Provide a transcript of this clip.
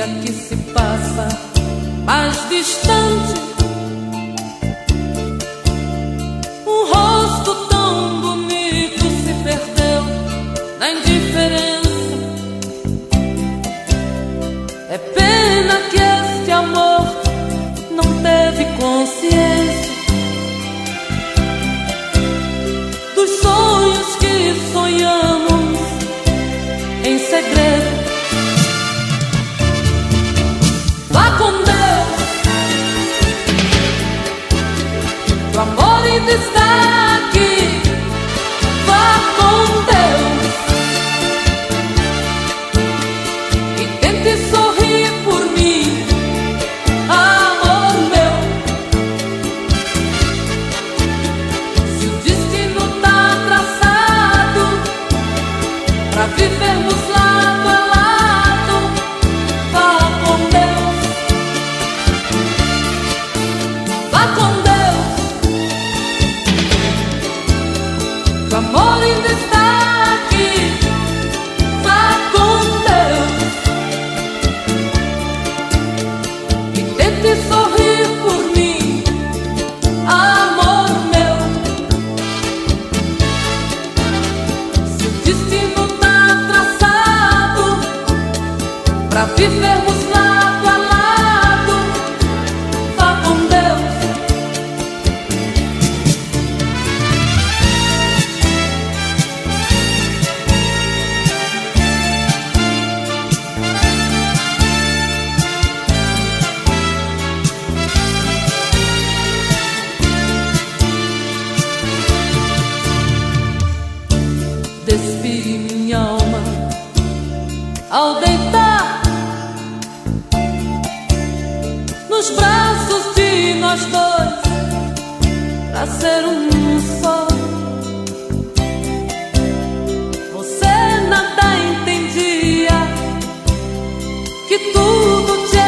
dia que se passa mais distante. Um rosto tão bonito se perdeu na indiferença. É pena que este amor amor ainda está aqui. Vá com Deus e tente sorrir por mim, amor meu. Se o destino tá traçado para vivermos respire minha alma ao deitar nos braços de nós dois para ser um só. Você nada entendia que tudo tinha.